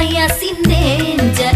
Saya si Nenja